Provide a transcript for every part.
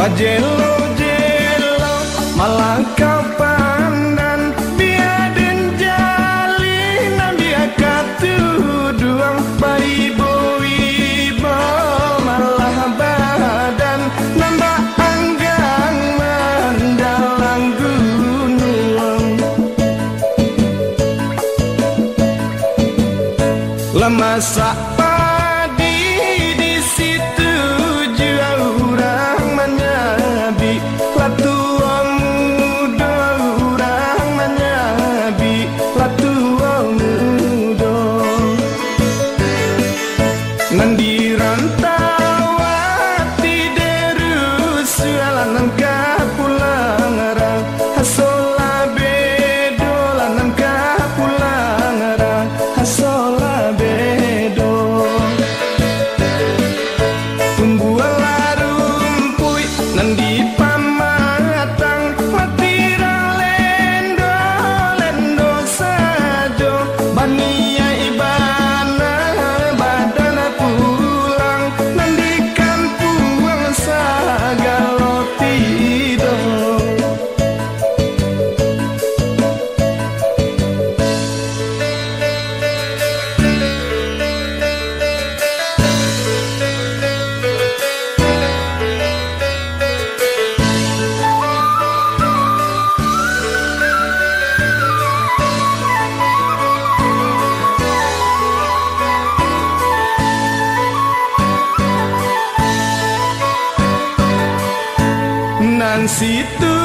but general situ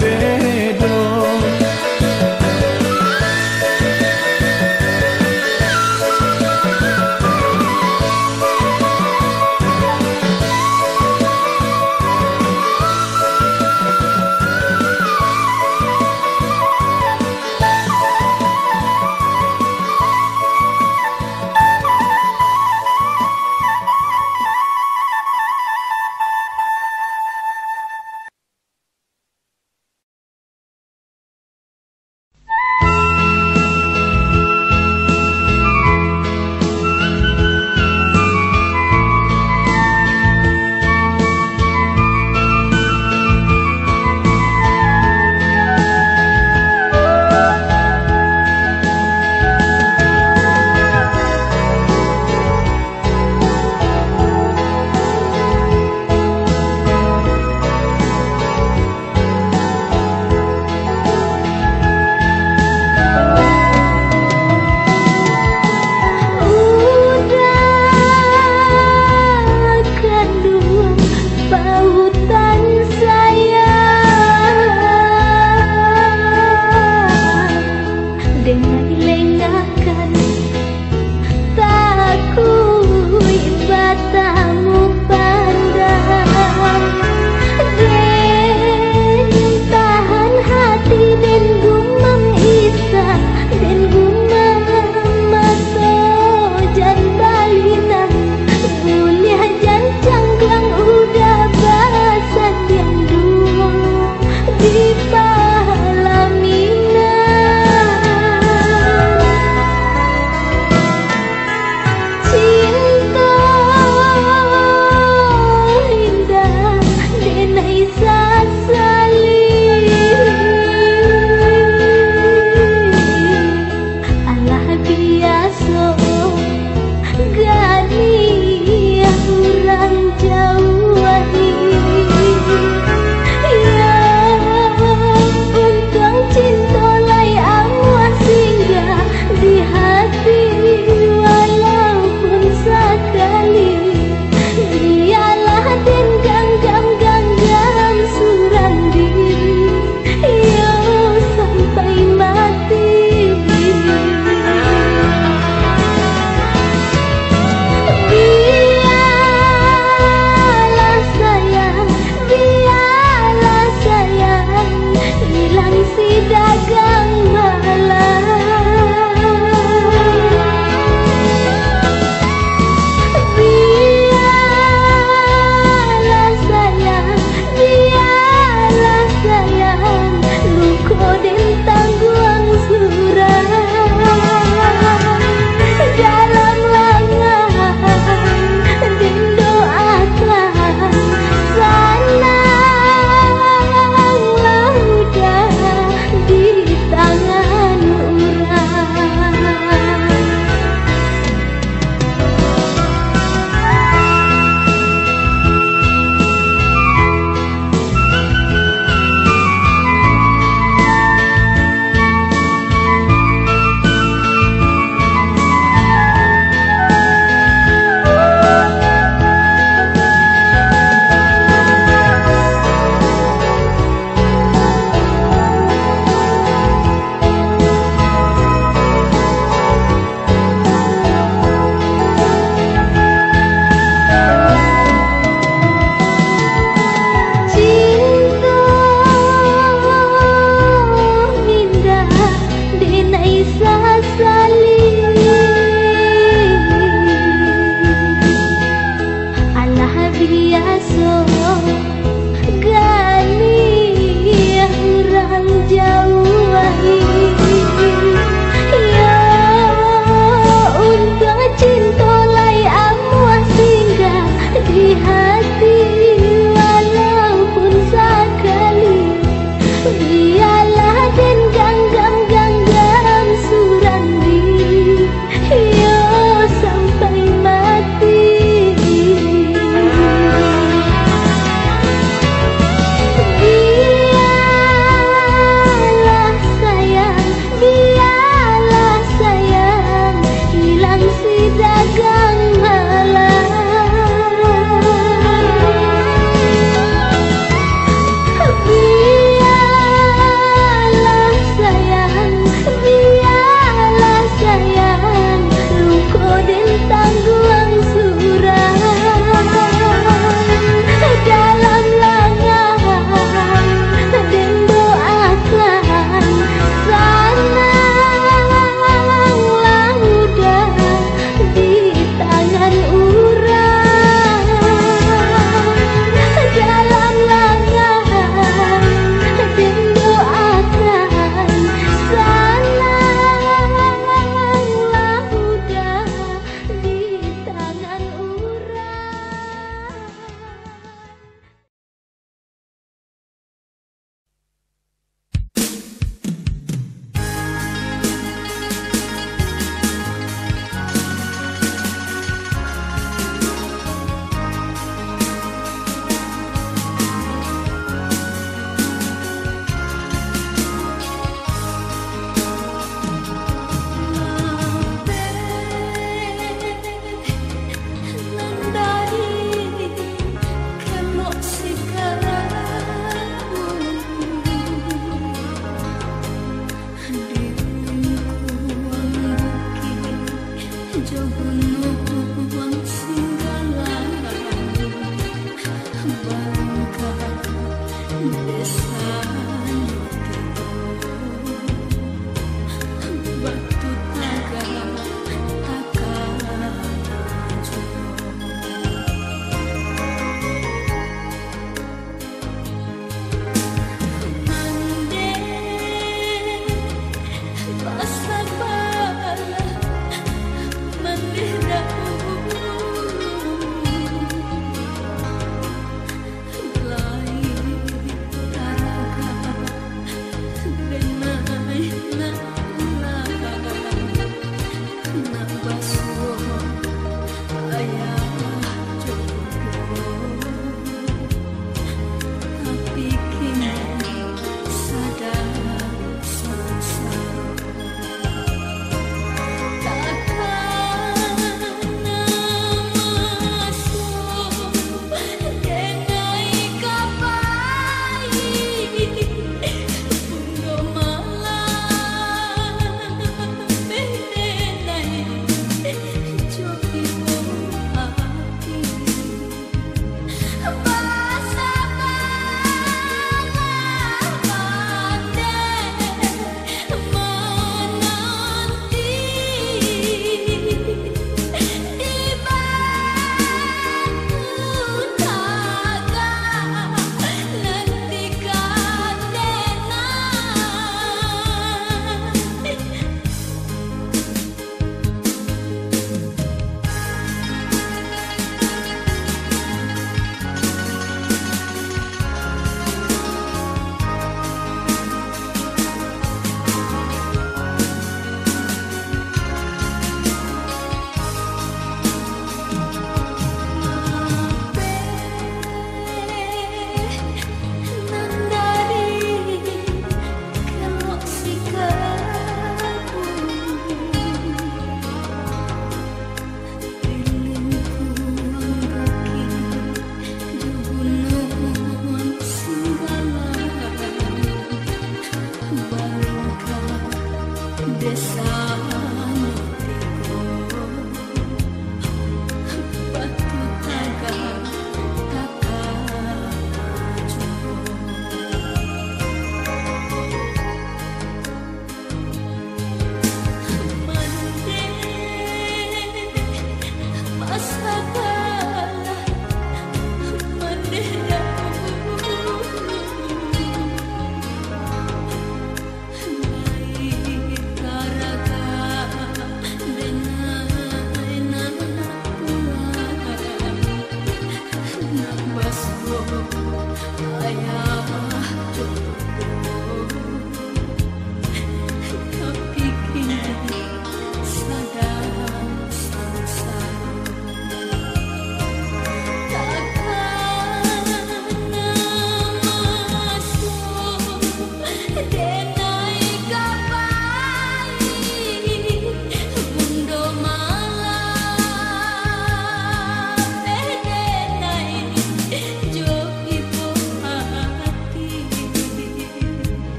saber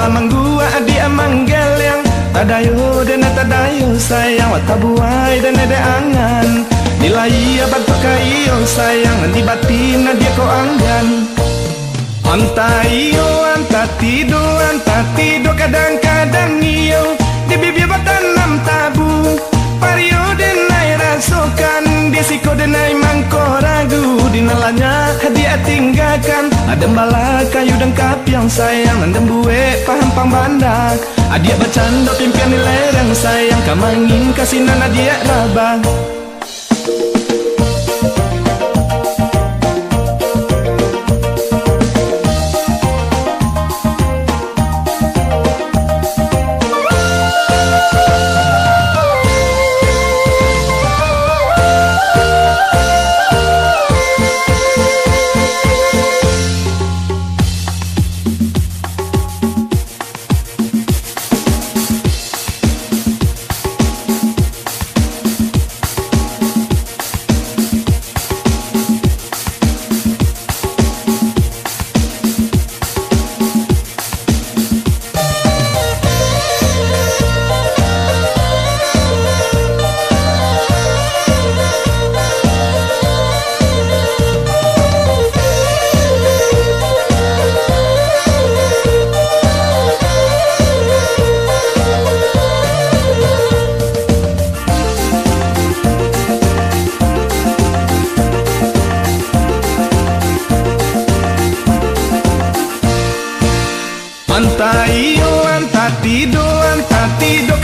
dalam gua adik manggel yang Tadayo dan tadayo sayang. Wata buai dan ada angan. Nilai abad pekayo sayang. Di batin dia kau anggan. Anta iyo, anta tido, anta tido Kadang-kadang iyo. Di bibir batanam tabu. Pario denai rasokan Di siko denai Di nalanya hadiah tinggalkan. Ada bala kayu dan kapi yang sayang. Nandem buwe paham pang bandak Adia bercanda pimpian lereng sayang. Kamangin kasih nana dia rabang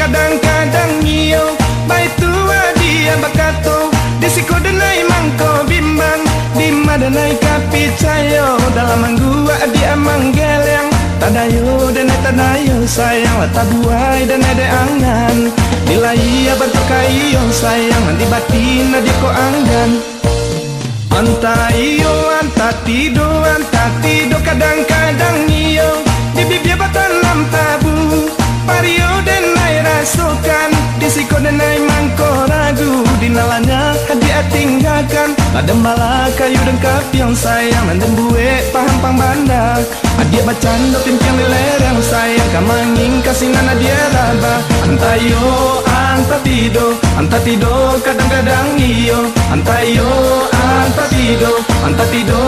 Kadang-kadang iyo. Baik tua dia bakato Disiko denai mangko bimbang Dima denai kapi cayo. Dalam gua dia manggel yang Tadayo dan tadayo sayang Lata buai dan ada angan. Nilai abad kayo sayang Nanti batin dia ko anggan. Anta iyo, anta tido, anta tido Kadang-kadang iyo. Di bibir batanam tabu Pario denai rasukan. Di siko denai mangko ragu. Di nalanya hadiah tinggalkan. Ada malah kayu dan kapi yang sayang. Dan buwe paham pang bandak Adia bacanda pimpian lereng sayang. Kamangin kasih nana dia raba Antayo anta tido. Anta tido kadang-kadang iyo. Antayo anta tido. Anta tido